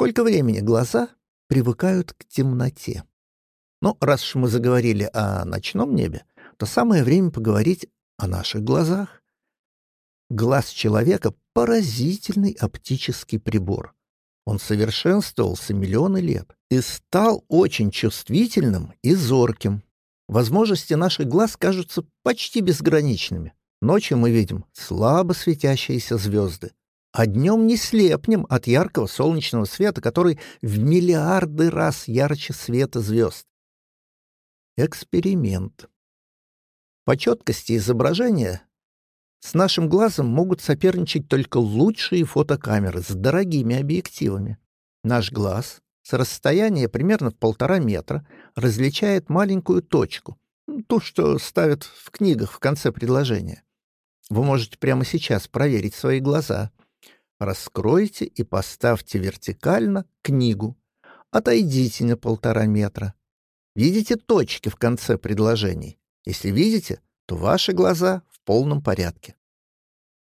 сколько времени глаза привыкают к темноте? Ну, раз уж мы заговорили о ночном небе, то самое время поговорить о наших глазах. Глаз человека — поразительный оптический прибор. Он совершенствовался миллионы лет и стал очень чувствительным и зорким. Возможности наших глаз кажутся почти безграничными. Ночью мы видим слабо светящиеся звезды, а днем не слепнем от яркого солнечного света, который в миллиарды раз ярче света звезд. Эксперимент. По четкости изображения с нашим глазом могут соперничать только лучшие фотокамеры с дорогими объективами. Наш глаз с расстояния примерно в полтора метра различает маленькую точку, ту, что ставят в книгах в конце предложения. Вы можете прямо сейчас проверить свои глаза. Раскройте и поставьте вертикально книгу. Отойдите на полтора метра. Видите точки в конце предложений? Если видите, то ваши глаза в полном порядке.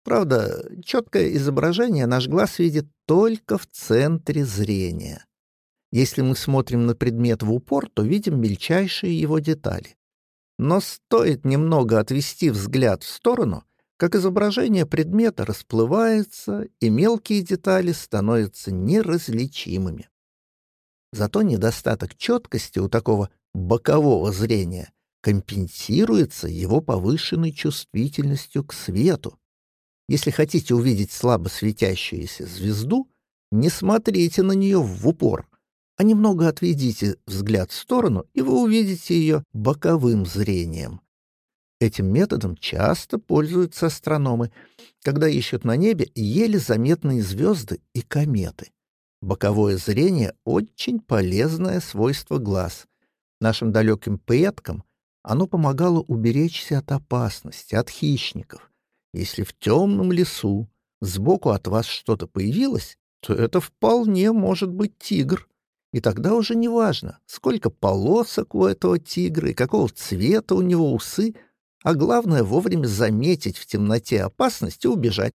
Правда, четкое изображение наш глаз видит только в центре зрения. Если мы смотрим на предмет в упор, то видим мельчайшие его детали. Но стоит немного отвести взгляд в сторону, как изображение предмета расплывается, и мелкие детали становятся неразличимыми. Зато недостаток четкости у такого бокового зрения компенсируется его повышенной чувствительностью к свету. Если хотите увидеть слабо светящуюся звезду, не смотрите на нее в упор, а немного отведите взгляд в сторону, и вы увидите ее боковым зрением. Этим методом часто пользуются астрономы, когда ищут на небе еле заметные звезды и кометы. Боковое зрение — очень полезное свойство глаз. Нашим далеким предкам оно помогало уберечься от опасности, от хищников. Если в темном лесу сбоку от вас что-то появилось, то это вполне может быть тигр. И тогда уже не важно, сколько полосок у этого тигра и какого цвета у него усы, а главное вовремя заметить в темноте опасность и убежать.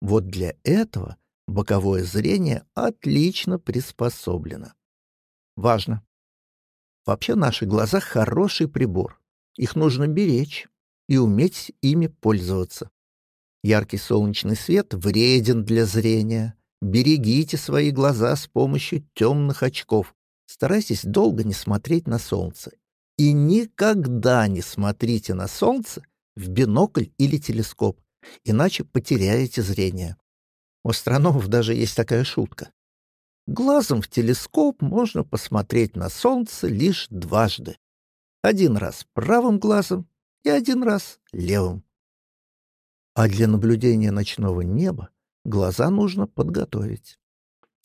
Вот для этого боковое зрение отлично приспособлено. Важно, Вообще наши глаза — хороший прибор. Их нужно беречь и уметь ими пользоваться. Яркий солнечный свет вреден для зрения. Берегите свои глаза с помощью темных очков. Старайтесь долго не смотреть на солнце. И никогда не смотрите на солнце в бинокль или телескоп, иначе потеряете зрение. У астрономов даже есть такая шутка. Глазом в телескоп можно посмотреть на Солнце лишь дважды. Один раз правым глазом и один раз левым. А для наблюдения ночного неба глаза нужно подготовить.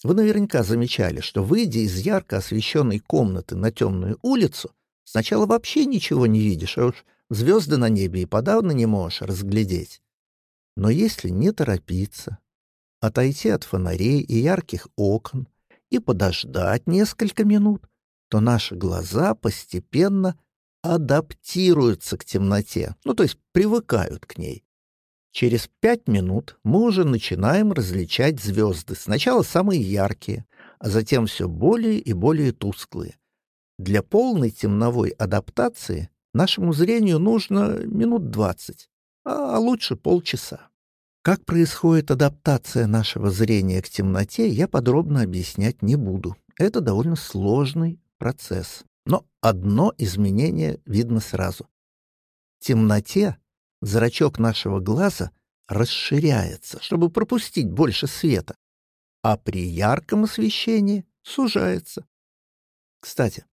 Вы наверняка замечали, что, выйдя из ярко освещенной комнаты на темную улицу, сначала вообще ничего не видишь, а уж звезды на небе и подавно не можешь разглядеть. Но если не торопиться, отойти от фонарей и ярких окон и подождать несколько минут, то наши глаза постепенно адаптируются к темноте, ну то есть привыкают к ней. Через пять минут мы уже начинаем различать звезды, сначала самые яркие, а затем все более и более тусклые. Для полной темновой адаптации нашему зрению нужно минут двадцать, а лучше полчаса. Как происходит адаптация нашего зрения к темноте, я подробно объяснять не буду. Это довольно сложный процесс. Но одно изменение видно сразу. В темноте зрачок нашего глаза расширяется, чтобы пропустить больше света, а при ярком освещении сужается. Кстати,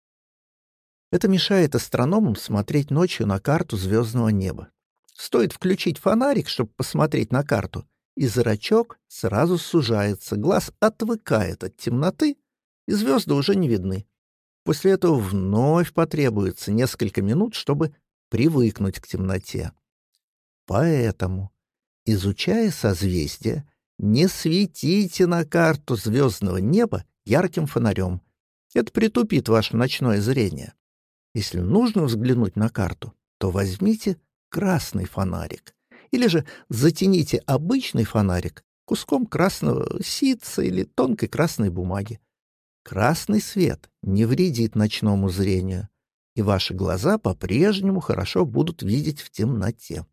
это мешает астрономам смотреть ночью на карту звездного неба. Стоит включить фонарик, чтобы посмотреть на карту, и зрачок сразу сужается, глаз отвыкает от темноты, и звезды уже не видны. После этого вновь потребуется несколько минут, чтобы привыкнуть к темноте. Поэтому, изучая созвездия, не светите на карту звездного неба ярким фонарем. Это притупит ваше ночное зрение. Если нужно взглянуть на карту, то возьмите красный фонарик. Или же затяните обычный фонарик, куском красного ситца или тонкой красной бумаги. Красный свет не вредит ночному зрению, и ваши глаза по-прежнему хорошо будут видеть в темноте.